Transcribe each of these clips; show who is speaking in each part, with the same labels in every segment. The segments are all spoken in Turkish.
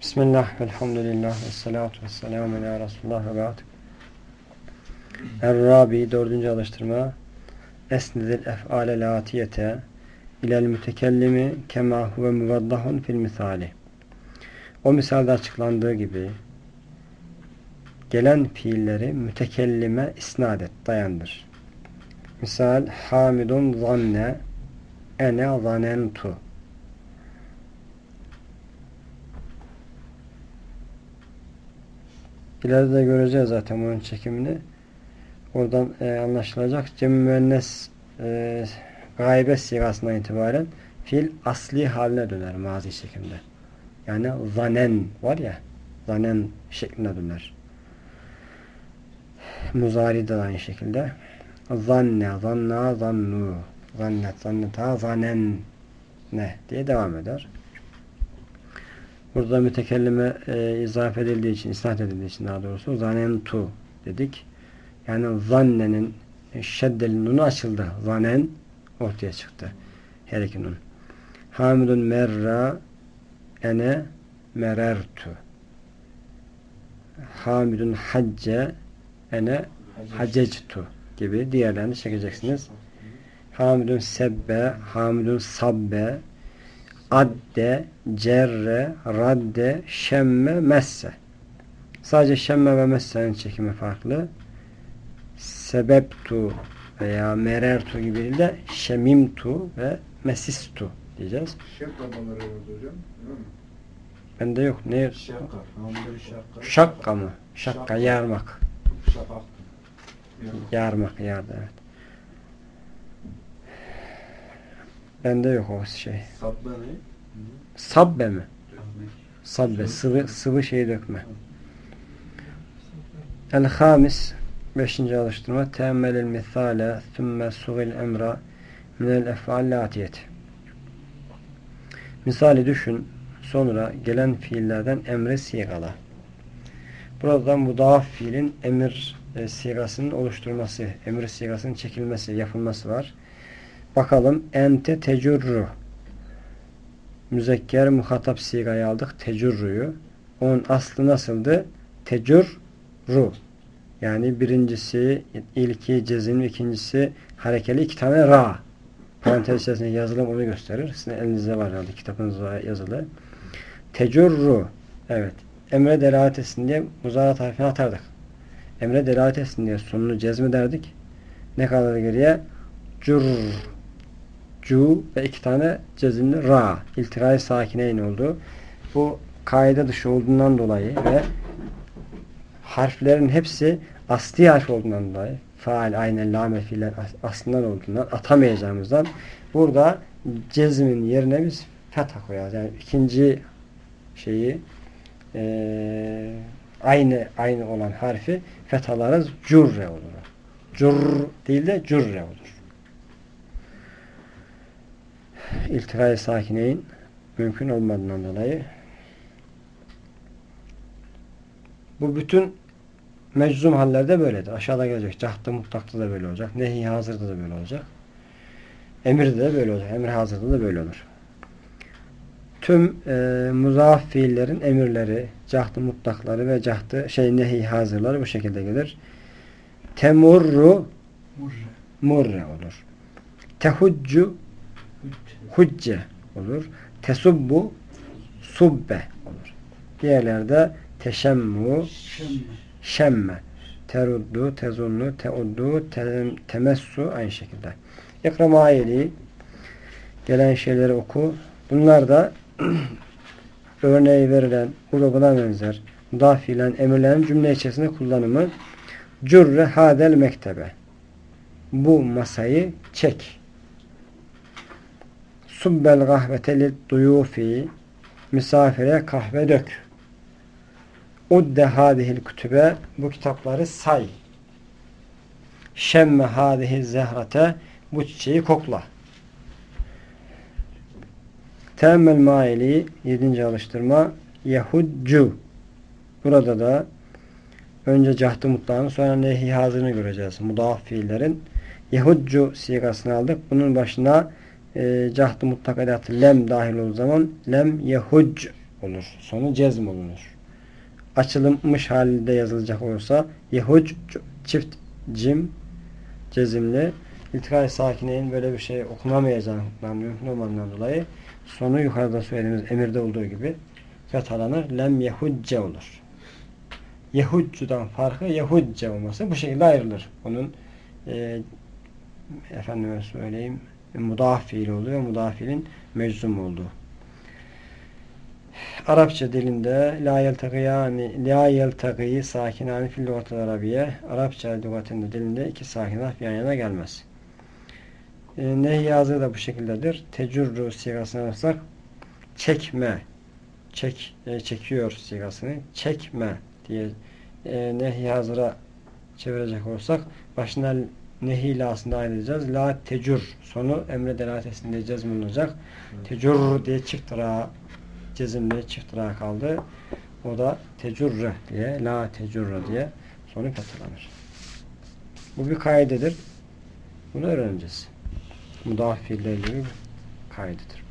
Speaker 1: Bismillah, velhamdülillah, ve salatu ve selamu ala Resulullah ve ba'd. Er-Rabi, dördüncü alıştırma. Esnedil ef'ale latiyete ilel mütekellimi kema huve muvaddahun fil misali. O misalde açıklandığı gibi gelen fiilleri mütekellime isnat et, dayandır. Misal Hamidun zanne ene zanentu İleride göreceğiz zaten bunun çekimini. Oradan e, anlaşılacak. Cem müennes e, gaybe sigasından itibaren fiil asli haline döner mazi şeklinde. Yani zanen var ya zanen şeklinde döner. Muzari de aynı şekilde. Zanne, zanna, zannu zannet, zanneta, zanen ne diye devam eder. Burada mütekellime e, izafe edildiği için, isnat edildiği için daha doğrusu zanentu dedik. Yani zannenin şeddeli nunu açıldı. Zanen ortaya çıktı. Her iki nun. Hamidun merra ene merertu. Hamidun hacce ene hacectu gibi diğerlerini çekeceksiniz. Hamidun sebbe, hamidun sabbe, adde, cerre, radde, şemme, messe. Sadece şemme ve messenin çekimi farklı. Sebeptu veya merertu gibi değil de şemimtu ve mesistu diyeceğiz.
Speaker 2: Şakkabaları vardı hocam.
Speaker 1: Bende yok. Ne?
Speaker 2: Şakka. Şakka
Speaker 1: mı? Şakka, yarmak.
Speaker 2: Şafak.
Speaker 1: Yarmak, yardı evet. Bende yok o şey.
Speaker 2: Sabbe ne?
Speaker 1: Sabbe mi? Sabbe. Sıvı, sıvı şey dökme. El-Hamis Beşinci alıştırma Teemmelil mithale Thümme sugil emra Minel ef'al latiyeti Misali düşün sonra gelen fiillerden emre sigala. Burada mudaf fiilin emir e, sigasının oluşturması, emir sigasının çekilmesi, yapılması var. Bakalım ente tecurru müzekker muhatap sigayı aldık. Tecurruyu. Onun aslı nasıldı? Tecurru. Yani birincisi ilki cezimli, ikincisi harekeli iki tane ra. Parantez içerisinde yazılım onu gösterir. Sizin elinizde var herhalde kitabınızda yazılı. Tecurru. Evet. Emre delalet etsin diye muzarat harfini atardık. Emre delalet etsin diye sonunu cezmi derdik. Ne kadar geriye? Cur cu ve iki tane cezimli ra. İltirai sakineyn oldu. Bu kaide dışı olduğundan dolayı ve harflerin hepsi asli harf olduğundan dolayı faal, aynen, lame, fiiller aslından olduğundan atamayacağımızdan burada cezmin yerine biz fetha koyarız. Yani ikinci şeyi e, aynı aynı olan harfi fethalarız. Curre olur. Cur değil de curre olur. İltirai sakineyin mümkün olmadığından dolayı bu bütün meczum hallerde böyledir. Aşağıda gelecek. Cahtı mutlakta da böyle olacak. Nehi hazırda da böyle olacak. Emirde de böyle olacak. Emir hazırda da böyle olur. Tüm e, muzaf fiillerin emirleri, cahtı mutlakları ve cahtı şey nehi hazırları bu şekilde gelir. Temurru murre olur. Tehuccu hucce olur. Tesubbu subbe olur. Diğerlerde teşemmu şemme teruddu, tezunnu, teuddu, temessu aynı şekilde. İkram ayeli gelen şeyleri oku. Bunlar da örneği verilen grubuna benzer mudafilen emirlerin cümle içerisinde kullanımı cürre hadel mektebe bu masayı çek subbel gahvete lid duyufi misafire kahve dök udde hadihil kütübe bu kitapları say şemme hadihil zehrate bu çiçeği kokla temmel maili yedinci alıştırma yahudcu burada da önce cahtı mutlağını sonra nehi hazırını göreceğiz. Mudaf fiillerin Yahudcu sigasını aldık. Bunun başına e, cahd-ı mutlak edatı lem dahil olduğu zaman lem yehuc olur. Sonu cezm olunur. Açılmış halinde yazılacak olursa yehuc çift cim cezimli İltikay sakineyin böyle bir şey okunamayacağından mümkün olmadığından dolayı sonu yukarıda söylediğimiz emirde olduğu gibi fethalanır. Lem yehucce olur. Yehudcudan farkı Yehudce olması bu şekilde ayrılır. Onun e, efendime söyleyeyim mudaf fiili oluyor. Mudafilin meczum olduğu. Arapça dilinde la yeltaqiyani la yeltaqi sakinani fil lügatil arabiye Arapça lügatinde dilinde iki sakin harf yan yana gelmez. E, nehi hazır da bu şekildedir. Tecurru sigasını alırsak çekme çek e, çekiyor sigasını çekme diye e, nehi hazıra çevirecek olursak başına nehi lasında ayrılacağız. La tecur sonu emre delatesinde cezm olacak. Tecur diye çift ra cezimli çift ra kaldı. O da tecurre diye la tecurre diye sonu fethalanır. Bu bir kaidedir. Bunu öğreneceğiz. Mudaf fiillerle bir kaidedir.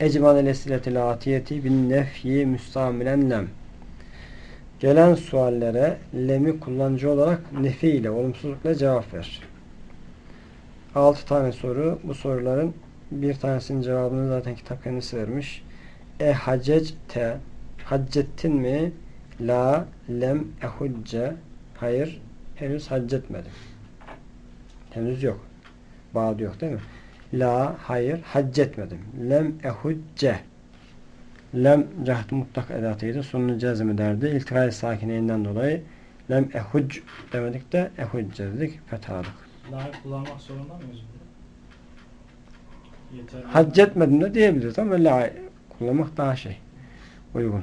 Speaker 1: Ecman el esiletil atiyeti bin nefyi müstamilen lem. Gelen suallere lemi kullanıcı olarak nefi ile, olumsuzlukla cevap ver. 6 tane soru. Bu soruların bir tanesinin cevabını zaten kitap kendisi vermiş. E hacecte haccettin mi? La lem ehucce hayır henüz haccetmedim. Henüz yok. Bağlı yok değil mi? La hayır haccetmedim. Lem ehucce lem cahd mutlak edatıydı. Sonunu cezm ederdi. İltikay sakineyinden dolayı lem ehuc demedik de ehucce dedik. Fethadık.
Speaker 3: Layık kullanmak zorunda mıyız bunu? Yeterli.
Speaker 1: Haccetmedim de diyebiliriz ama la kullanmak daha şey uygun.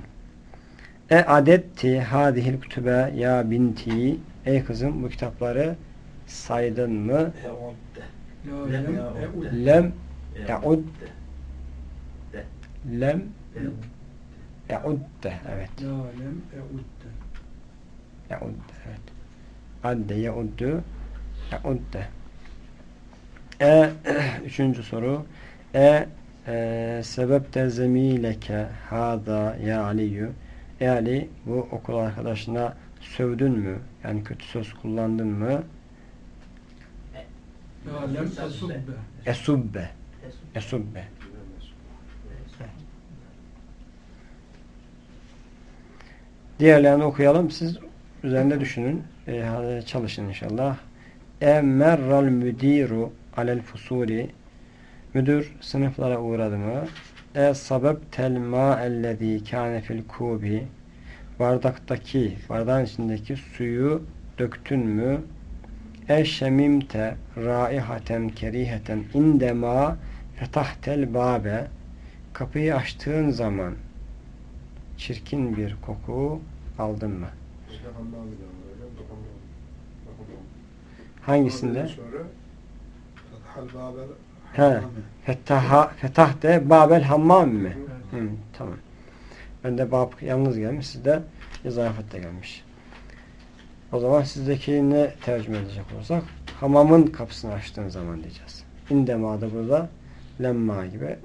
Speaker 1: E adetti hadihil kütübe ya binti ey kızım bu kitapları saydın mı?
Speaker 2: La
Speaker 4: Lem
Speaker 2: lem
Speaker 4: yaud.
Speaker 2: eud.
Speaker 1: Lem yaud lem yaudde evet.
Speaker 2: La lem eud.
Speaker 1: Yaudde evet. Adde yauddu yaudde. E üçüncü soru. E, e sebep de zemileke hada ya Aliyyü E Ali bu okul arkadaşına sövdün mü? Yani kötü söz kullandın mı?
Speaker 2: La lem esubbe.
Speaker 1: Esubbe. Esubbe. Diğerlerini okuyalım. Siz üzerinde düşünün. E, çalışın inşallah. E merral müdiru alel fusuli Müdür sınıflara uğradı mı? E sabep tel ma'ellezî kâne fil kubi Bardaktaki, bardağın içindeki suyu döktün mü? E şemimte raihaten keriheten indema fetahtel babe Kapıyı açtığın zaman çirkin bir koku aldın mı?
Speaker 2: İşte.
Speaker 1: Hangisinde? He.
Speaker 2: Hammam.
Speaker 1: Fetah, fetah de Babel Hammam mı? Hı, tamam. Ben de bab yalnız gelmiş. Sizde izafette gelmiş. O zaman sizdeki ne tercüme edecek olursak hamamın kapısını açtığın zaman diyeceğiz. İndema da burada lemma gibi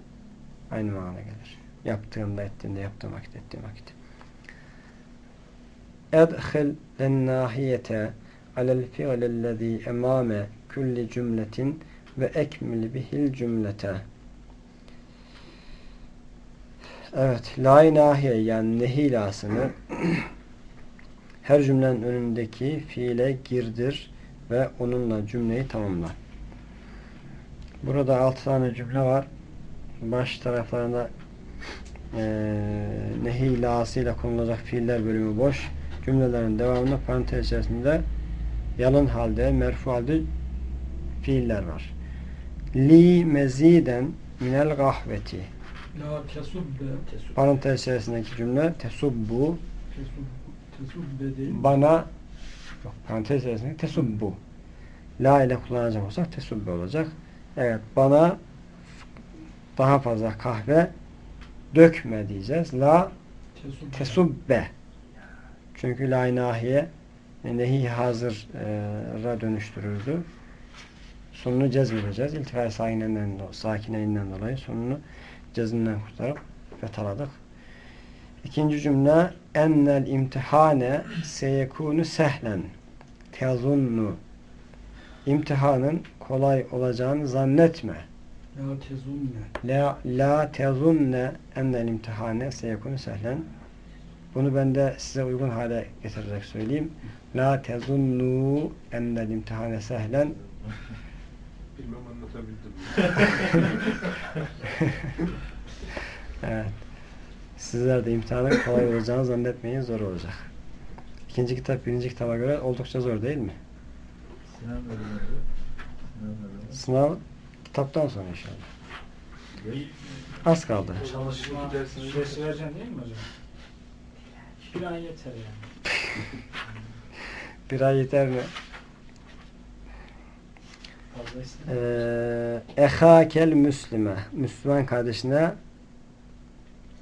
Speaker 1: aynı mana gelir. Yaptığında, ettiğinde, yaptığın vakit, ettiğin vakit. Edhil lennahiyete alel fi'lellezî emâme kulli cümletin ve ekmil bihil cümlete. Evet, la nahiye yani nehilasını her cümlenin önündeki fiile girdir ve onunla cümleyi tamamla. Burada altı tane cümle var. Baş taraflarında e, nehilasıyla konulacak fiiller bölümü boş. Cümlelerin devamında parantez içerisinde yalın halde, merfu halde fiiller var. Li meziden minel gahveti.
Speaker 2: La tesubbe.
Speaker 1: Parantez içerisindeki cümle tesubbu
Speaker 2: Tesub- Tesubbe değil.
Speaker 1: bana yok, parantez içerisindeki tesubbu. La ile kullanacak olsak tesubbe olacak. Evet bana daha fazla kahve dökme diyeceğiz. La
Speaker 2: Tesubbe.
Speaker 1: Çünkü la nahiye nehi hazır e, ra dönüştürürdü. sonunu cezmedeceğiz. İltifai sakinenden, sakineliğinden dolayı sonunu cezminden kurtarıp fethaladık. İkinci cümle ennel imtihane seyekunu sehlen tezunnu imtihanın kolay olacağını zannetme.
Speaker 3: Ya tezunne.
Speaker 1: La, la tezunne ennel imtihane seyekunu sehlen bunu ben de size uygun hale getirerek söyleyeyim. La tezunnu ennel imtihane sehlen
Speaker 2: Bilmem anlatabildim.
Speaker 1: Evet. Sizler de imtihanın kolay olacağını zannetmeyin zor olacak. İkinci kitap birinci kitaba göre oldukça zor değil mi?
Speaker 4: Sınav. Sınav
Speaker 1: kitaptan sonra inşallah. Az kaldı.
Speaker 3: Çalışma süresi vereceksin değil mi hocam? Bir ay yeter yani.
Speaker 1: Bir ay yeter mi? Ee, Ehakel Müslüme. Müslüman kardeşine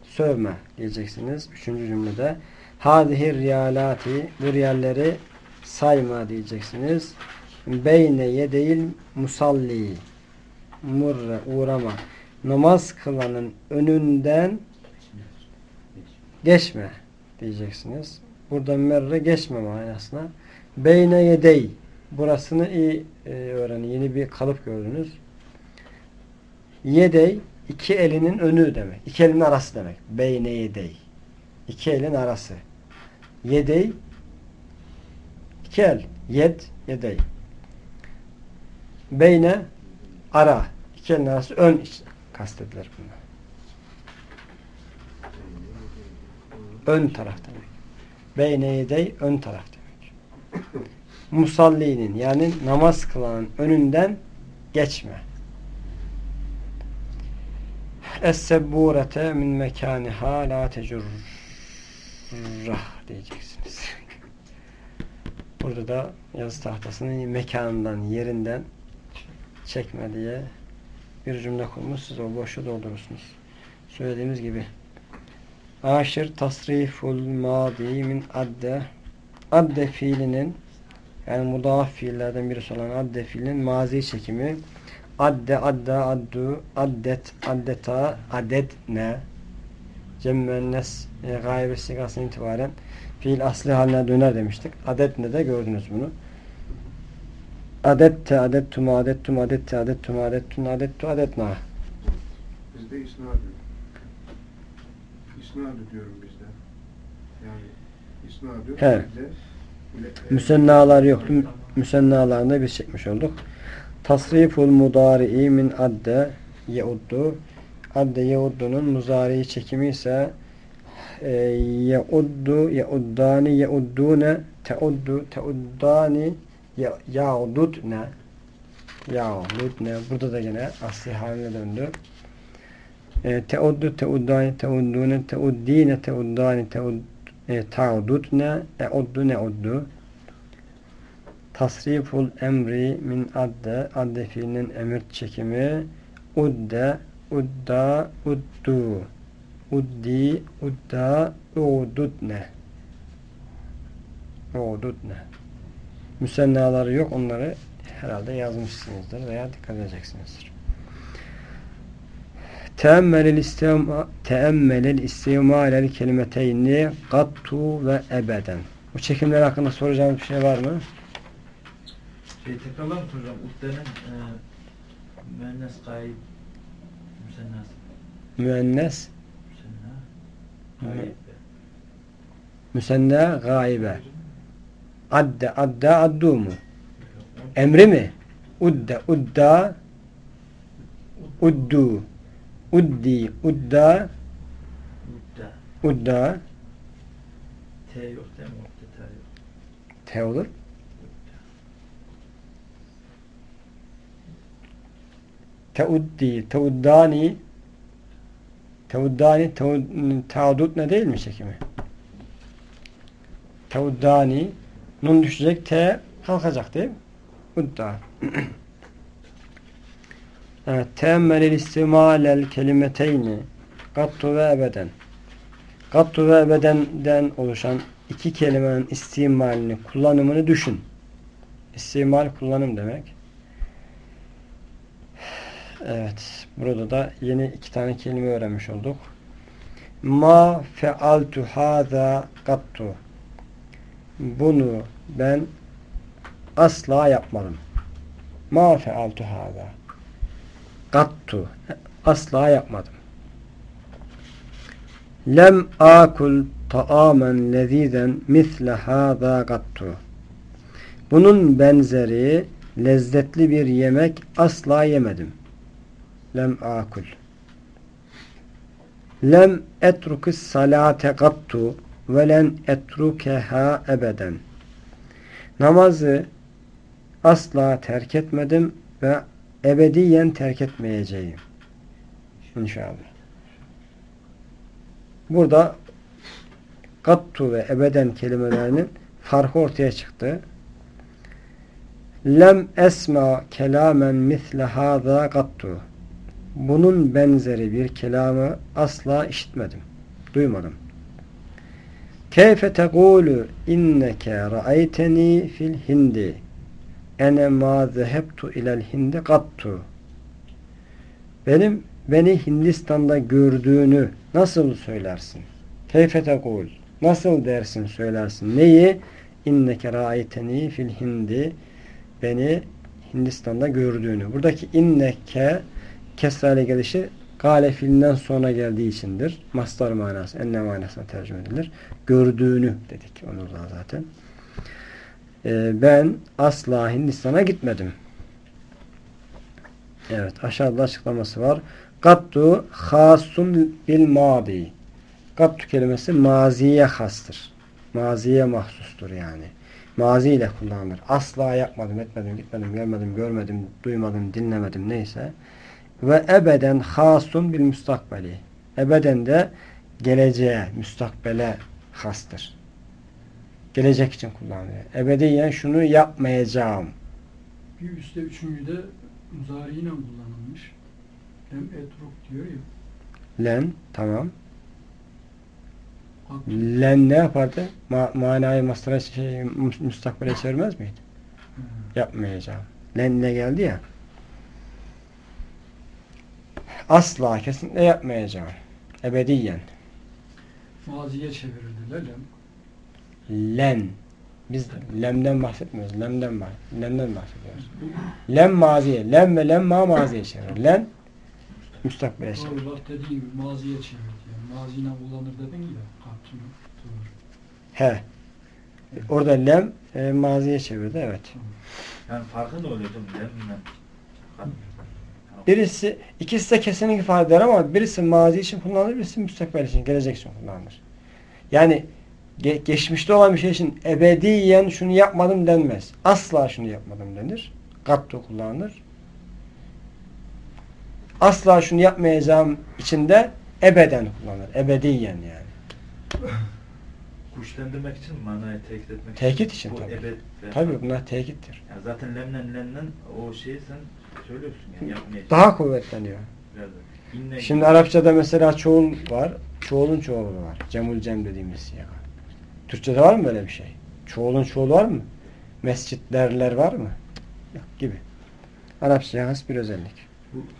Speaker 1: sövme diyeceksiniz. Üçüncü cümlede. Hadihi riyalati. Bu riyalleri sayma diyeceksiniz. Beyne yedeyil musalli. Murre uğrama. Namaz kılanın önünden geçme diyeceksiniz. Burada merre geçme manasına. Beyne yedey. Burasını iyi e, öğrenin. Yeni bir kalıp gördünüz. Yedey iki elinin önü demek. İki elin arası demek. Beyne yedey. İki elin arası. Yedey iki el. Yed, yedey. Beyne ara. İki elin arası ön iç- kastedilir bunlar. Ön taraf demek. Beyne yedey ön taraf demek. Musallinin yani namaz kılanın önünden geçme. Es-sebburete min mekaniha la tecurrah diyeceksiniz. Burada da yazı tahtasının mekanından, yerinden çekme diye bir cümle kurmuş. Siz o boşu doldurursunuz. Söylediğimiz gibi. Aşır tasriful madi min adde adde fiilinin yani mudaf fiillerden birisi olan adde fiilinin mazi çekimi adde, adda, addu, addet, addeta, adet ne cemmennes e, gaybe sigasına itibaren fiil asli haline döner demiştik. Adet ne de gördünüz bunu. Adette, adettum, adettum, adette, adettum, adettun, adettu, adetna.
Speaker 2: Bizde isnad yok. İsnad diyorum bizde. Yani isnad yok.
Speaker 1: He.
Speaker 2: Bizde bile-
Speaker 1: Müsennalar yok. Mü- Müsennalarını biz çekmiş olduk. Tasriful mudari'i min adde yeuddu. Adde yeuddu'nun muzari'i çekimi ise e, yeuddu, yeuddani, yeuddune, teuddu, teuddani, ye- yaududne. Yaududne. Burada da yine asli haline döndü. E, teuddu, teuddani, teuddune, teuddine, teuddani, teud, e, taududne, euddu, neuddu. Tasriful emri min adde adde fiilinin emir çekimi udde udda uddu uddi udda ududne ududne müsennaları yok onları herhalde yazmışsınızdır veya dikkat edeceksinizdir. Teemmelil istimalel kelimeteyni gattu ve ebeden. Bu çekimler hakkında soracağım bir şey var mı?
Speaker 4: Şey tekrarlar mısın hocam? Udde'nin e, müennes gayb müsennas
Speaker 1: Müennes,
Speaker 4: müsenna
Speaker 1: Mü-
Speaker 4: gayb
Speaker 1: müsenna, gaibe. Adde, adda, addu mu? Emri mi? Udde, udda, uddu, uddi, udda,
Speaker 4: Udda
Speaker 1: udda,
Speaker 4: T yok değil mi? T
Speaker 1: olur. Teuddi, teuddani, teuddani, teud- taudut ne değil mi çekimi? Teuddani, nun düşecek, te kalkacak değil mi? Udda. evet, teemmelil istimalel kelimeteyni gattu ve ebeden. Gattu ve ebedenden oluşan iki kelimenin istimalini, kullanımını düşün. İstimal kullanım demek. Evet. Burada da yeni iki tane kelime öğrenmiş olduk. Ma fealtu hâzâ gattu. Bunu ben asla yapmadım. Ma fealtu hâzâ. Gattu. Asla yapmadım. Lem akul ta'amen lezizen misle hâzâ gattu. Bunun benzeri lezzetli bir yemek asla yemedim. Lem akul. Lem etrukis salate gattu ve len etrukeha ebeden. Namazı asla terk etmedim ve ebediyen terk etmeyeceğim. İnşallah. Burada gattu ve ebeden kelimelerinin farkı ortaya çıktı. Lem esma kelamen misle hâzâ gattu. Bunun benzeri bir kelamı asla işitmedim. Duymadım. Keyfe tegûlü inneke ra'ayteni fil hindi ene ma zehebtu ilel hindi gattu. Benim beni Hindistan'da gördüğünü nasıl söylersin? Keyfe tegûl. Nasıl dersin söylersin? Neyi? İnneke ra'ayteni fil hindi beni Hindistan'da gördüğünü. Buradaki inneke kesrale gelişi gale fiilinden sonra geldiği içindir. Mastar manası, enne manasına tercüme edilir. Gördüğünü dedik onu da zaten. Ee, ben asla Hindistan'a gitmedim. Evet aşağıda açıklaması var. Gattu hasun bil madi. Gattu kelimesi maziye hastır. Maziye mahsustur yani. Mazi ile kullanılır. Asla yapmadım, etmedim, gitmedim, gelmedim, görmedim, duymadım, dinlemedim neyse. Ve ebeden hasun bil müstakbeli. Ebeden de geleceğe, müstakbele hastır. Gelecek için kullanılıyor. Ebediyen şunu yapmayacağım.
Speaker 3: Bir üstte üçüncüde muzariyle kullanılmış. Hem etruk diyor ya.
Speaker 1: Len, tamam.
Speaker 3: Hak-
Speaker 1: Len ne yapardı? Ma manayı mastıra şey, mü- müstakbele çevirmez miydi?
Speaker 3: Hı.
Speaker 1: Yapmayacağım. Len ne geldi ya. Asla kesinlikle yapmayacağım. Ebediyen.
Speaker 3: Maziye çevirirdiler. Lem.
Speaker 1: Len. Biz lemden bahsetmiyoruz. Lemden bah lemden bahsediyoruz. Lem maziye. Lem ve lemma maziye çevirir. Len müstakbele çevirir.
Speaker 3: Doğru bak dediğin gibi maziye çevirdi. Yani maziyle kullanır dedin ya. Doğru.
Speaker 1: He. Orada lem e, maziye çevirdi. Evet.
Speaker 4: Yani farkı ne oluyor? Lemle.
Speaker 1: Birisi, ikisi de kesinlikle ifade eder ama birisi mazi için kullanılır, birisi müstakbel için, gelecek için kullanılır. Yani ge- geçmişte olan bir şey için ebediyen şunu yapmadım denmez. Asla şunu yapmadım denir. Gattu kullanılır. Asla şunu yapmayacağım için de ebeden kullanılır. Ebediyen yani.
Speaker 4: Güçlendirmek için manayı tekit etmek
Speaker 1: Tekit için
Speaker 4: Bu
Speaker 1: tabii.
Speaker 4: ebed
Speaker 1: Tabii bunlar tekittir.
Speaker 4: Yani zaten lemlen lemlen o şeyi sen söylüyorsun yani.
Speaker 1: Daha kuvvetleniyor.
Speaker 4: Biraz
Speaker 1: Şimdi Arapçada mesela çoğul var. Çoğulun çoğulu var. Cemul cem dediğimiz ya. Türkçede var mı böyle bir şey? Çoğulun çoğulu var mı? Mescitlerler var mı? Yok gibi. Arapçaya has bir özellik.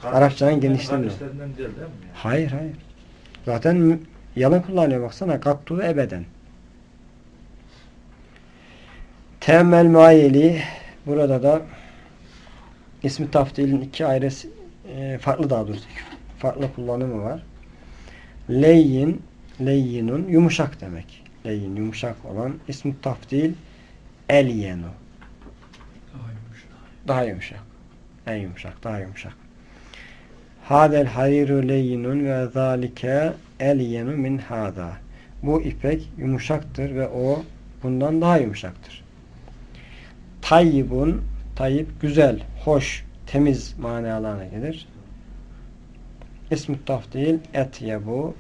Speaker 1: Arapçanın genişliği? Hayır hayır. Zaten yalın kullanıyor baksana. Gattu ve ebeden. Temel maili burada da ismi taftilin iki ayrı e, farklı daha doğrusu farklı kullanımı var. Leyyin leyyinun yumuşak demek. Leyyin yumuşak olan ismi taftil elyenu
Speaker 3: Daha yumuşak.
Speaker 1: daha yumuşak. En yumuşak, daha yumuşak. Hadel hariru leyyinun ve zalike elyenu min hada. Bu ipek yumuşaktır ve o bundan daha yumuşaktır. Tayyibun, tayyib güzel, hoş, temiz manalarına gelir. İsmi taftil etyebu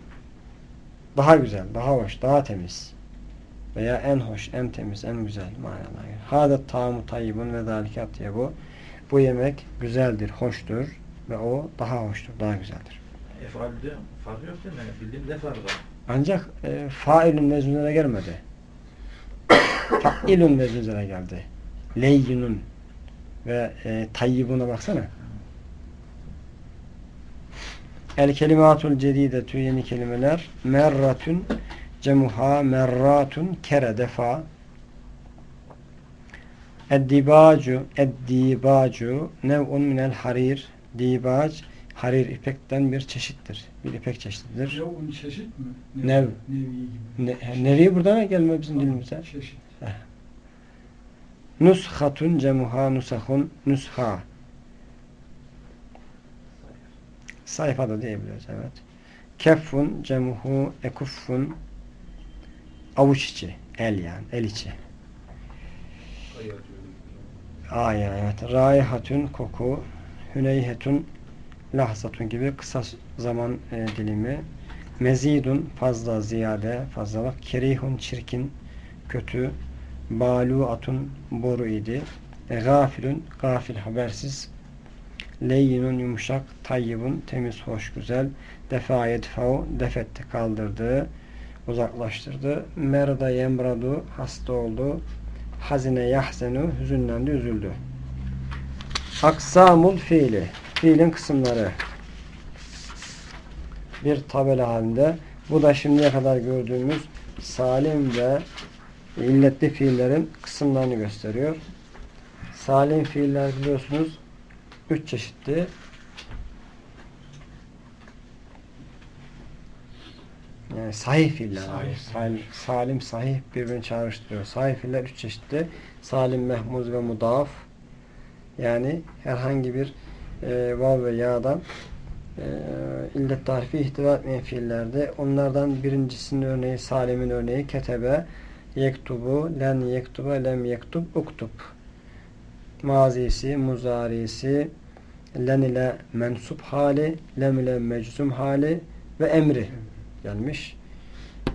Speaker 1: daha güzel, daha hoş, daha temiz veya en hoş, en temiz, en güzel manalarına gelir. Hada tamu tayyibun ve zalike etyebu bu yemek güzeldir, hoştur ve o daha hoştur, daha güzeldir.
Speaker 4: Efalde fark yok değil mi? Bildiğim ne farkı var?
Speaker 1: Ancak e, failün vezünlere gelmedi. Failün vezünlere geldi. Leyyinun ve e, tayyibuna baksana. El kelimatul cedidetü yeni kelimeler. Merratun cemuha merratun kere defa. Eddibacu eddibacu nev'un minel harir. Dibac harir ipekten bir çeşittir. Bir ipek çeşididir.
Speaker 3: Onun çeşit mi?
Speaker 1: Nev.
Speaker 3: Nevi gibi.
Speaker 1: Ne, nereye buradan gelme bizim dilimize?
Speaker 3: Çeşit.
Speaker 1: Nushatun cemuha nusahun nusha. Sayfa da diyebiliriz evet. Keffun cemuhu ekuffun avuç içi. El yani. El içi. Aya evet. Raihatun koku. Hüneyhetun lahzatun gibi kısa zaman e, dilimi. Mezidun fazla ziyade fazlalık. Kerihun çirkin kötü. Baluatun boru idi. E, gafilun gafil habersiz. Leyyinun yumuşak. Tayyibun temiz hoş güzel. Defa yedfau defetti kaldırdı. Uzaklaştırdı. Merda yemradu hasta oldu. Hazine yahzenu hüzünlendi üzüldü. Aksamul fiili fiilin kısımları bir tabela halinde. Bu da şimdiye kadar gördüğümüz salim ve illetli fiillerin kısımlarını gösteriyor. Salim fiiller biliyorsunuz üç çeşitli. Yani sahih fiiller.
Speaker 3: Sahih.
Speaker 1: Salim, salim, sahih birbirini çağrıştırıyor. Sahih fiiller üç çeşitli. Salim, mehmuz ve mudaf. Yani herhangi bir e, vav ve yağdan e, illet tarifi ihtiva etmeyen fiillerde onlardan birincisinin örneği Salim'in örneği ketebe yektubu, len yektuba, lem yektub, uktub mazisi, muzarisi len ile mensup hali lem ile meczum hali ve emri gelmiş.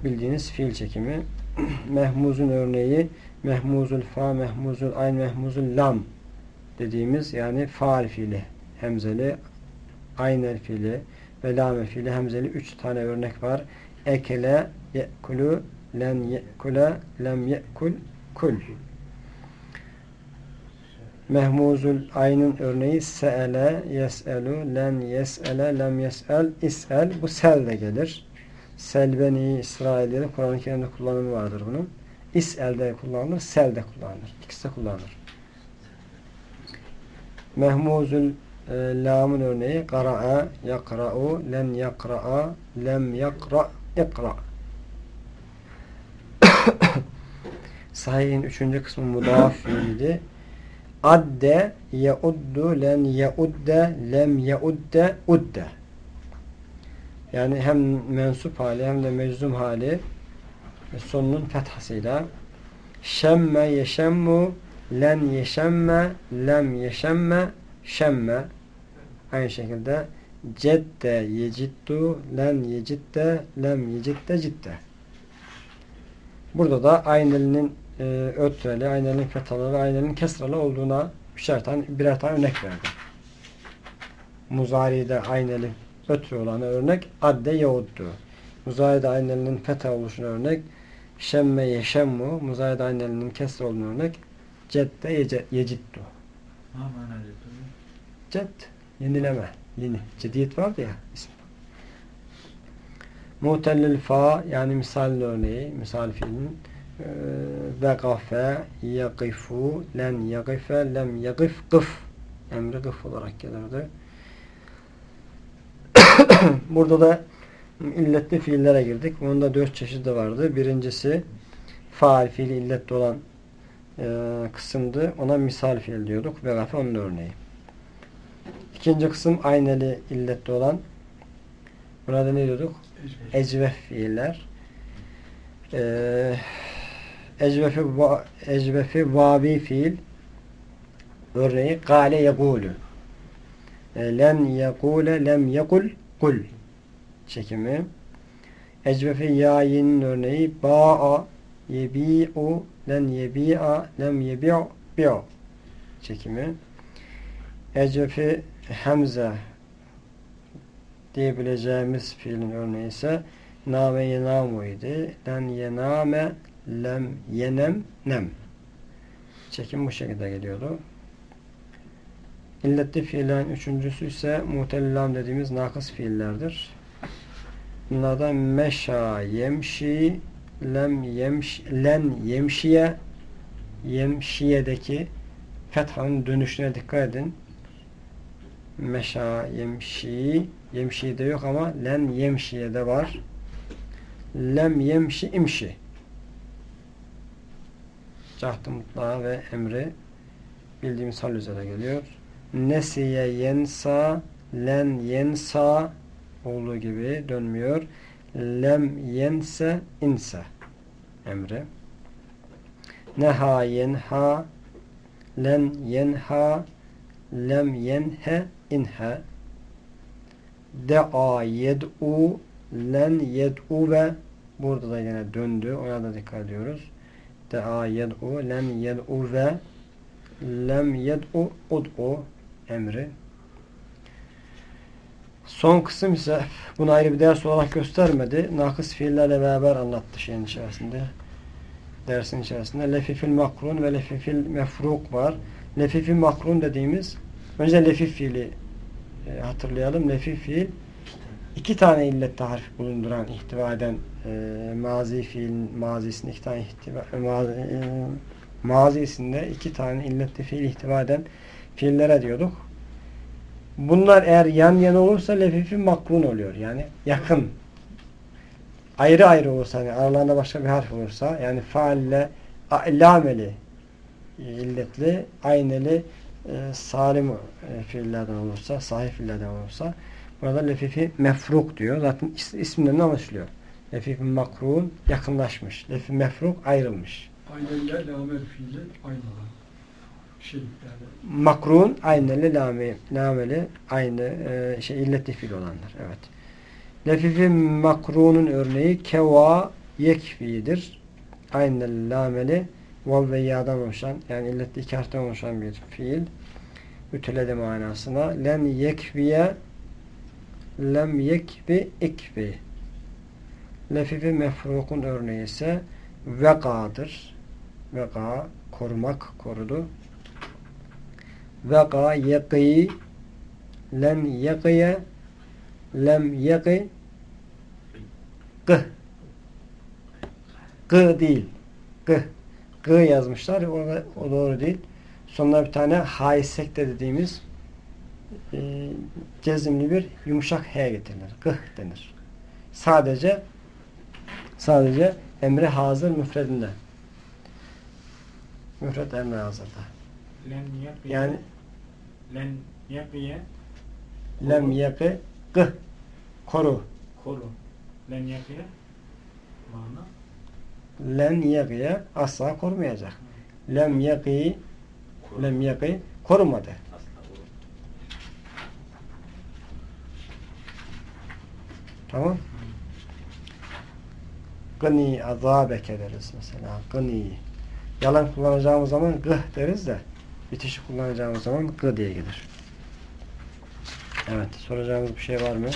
Speaker 1: Bildiğiniz fiil çekimi. Mehmuzun örneği mehmuzul fa, mehmuzul ayn, mehmuzul lam dediğimiz yani faal fiili hemzeli aynel fiili ve lame fiili hemzeli üç tane örnek var. Ekele ye'kulu len ye'kule lem ye'kul kul Mehmuzul aynın örneği se'ele yes'elu len yes'ele lem yes'el is'el bu sel de gelir. Sel beni İsrail'de Kur'an-ı Kerim'de kullanımı vardır bunun. İs'elde kullanılır, sel de kullanılır. İkisi de kullanılır. Mehmuzul e, lamın örneği kara'a, yakra'u, len yakra'a, lem yakra, ikra. Sahihin üçüncü kısmı mudaf fiiliydi. Adde, yeuddu, len yeudde, lem yeudde, udde. Yani hem mensup hali hem de meczum hali sonunun fethasıyla şemme yeşemmu len yeşemme lem yeşemme şemme aynı şekilde cedde yeciddu len yecidde lem yecidde cidde burada da aynelinin e, ötreli, aynelinin fethalı ve aynelinin kesralı olduğuna üçer tane, birer tane örnek verdi. Muzari'de ayneli ötrü olana örnek adde yahuddu. Muzari'de aynelinin fetha oluşuna örnek şemme yeşemmu. Muzari'de aynelinin kesra olduğuna örnek cedde yece, yeciddu. Ced, yenileme, yeni. Cediyet vardı ya isim. Mutellil fa yani misal örneği, misal fiilin vegafe, yakifu, len yakife, lem yakif, gıf. Emri gıf olarak gelirdi. Burada da illetli fiillere girdik. Bunun da dört çeşidi vardı. Birincisi faal fiili illetli olan e, kısımdı. Ona misal fiil diyorduk. Vegafe onun örneği. İkinci kısım ayneli illetli olan buna da ne diyorduk? Ecvef fiiller. Eee ecvefi, va, ecvefi vavi fiil örneği gale yegulu e, len yegule lem yegul kul çekimi. Ecvefi yayin örneği ba'a yebi'u len yebi'a lem yebi'u bi'u çekimi. Ecvefi hemze diyebileceğimiz fiilin örneği ise name yenamu idi. Len yename lem yenem nem. Çekim bu şekilde geliyordu. İlletli fiillerin üçüncüsü ise mutellam dediğimiz nakıs fiillerdir. Bunlardan meşa, yemşi, lem yemş, len yemşiye, yemşiyedeki fethanın dönüşüne dikkat edin. Meşa, yemşi, yemşi'de yok ama len yemşiye'de var. Lem yemşi imşi. Cahtı mutlağı ve emri bildiğimiz hal üzere geliyor. Nesiye yensa, len yensa olduğu gibi dönmüyor. Lem yense inse emri. Neha yenha, len yenha, lem yenhe inhe. De'a yed'u, len yed'u ve burada da yine döndü. Ona da dikkat ediyoruz. De'a yed'u, len yed'u ve lem yed'u ud'u emri. Son kısım ise bunu ayrı bir ders olarak göstermedi. Nakıs fiillerle beraber anlattı şeyin içerisinde. Dersin içerisinde. Lefifil makrun ve lefifil mefruk var. Lefifil makrun dediğimiz önce lefif fiili e, hatırlayalım. Lefif fiil iki tane illette harf bulunduran, ihtiva eden e, mazi fiil mazisinde iki tane ihtiva, e, mazi, e, mazisinde iki tane illetli fiil ihtiva eden fiillere diyorduk. Bunlar eğer yan yana olursa lefifi makrun oluyor. Yani yakın. Ayrı ayrı olursa hani aralarında başka bir harf olursa yani faalle lameli illetli, ayneli e, salim e, fiillerden olursa, sahih fiillerden olursa burada lefifi mefruk diyor. Zaten is, isminden anlaşılıyor. Lefifi makrun yakınlaşmış. Lefifi mefruk ayrılmış.
Speaker 3: Aynel lamer fiili aynalar. Şey yani
Speaker 1: Makrun ayneli lame, lameli aynı e, şey illetli fiil olanlar. Evet. Lefifi makrunun örneği keva yekfidir. Aynel lameli vav ve ya'dan oluşan yani illetli iki harften oluşan bir fiil. Ütüledi manasına. Lem yekfiye lem yekfi ikfi. Lefifi mefrukun örneği ise veka'dır. Veka korumak, korudu. Veka yekî lem yekiye lem yeki gıh gıh değil gıh gıh yazmışlar o, o doğru değil sonuna bir tane haisekte dediğimiz e, cezimli bir yumuşak he getirilir gıh denir sadece sadece emre hazır müfredinde müfred emre hazırda
Speaker 2: Len yakiye.
Speaker 1: yani
Speaker 2: Len yakiye.
Speaker 1: lem yeki gıh koru
Speaker 2: Koru. Len yakiye. Mana.
Speaker 1: len yekiye asla korumayacak. Lem yeki lem yeki korumadı.
Speaker 4: Asla olur.
Speaker 1: Tamam? Gıni azabeke deriz mesela. Gıni. Yalan kullanacağımız zaman gıh deriz de bitişi kullanacağımız zaman gı diye gelir. Evet. Soracağımız bir şey var mı?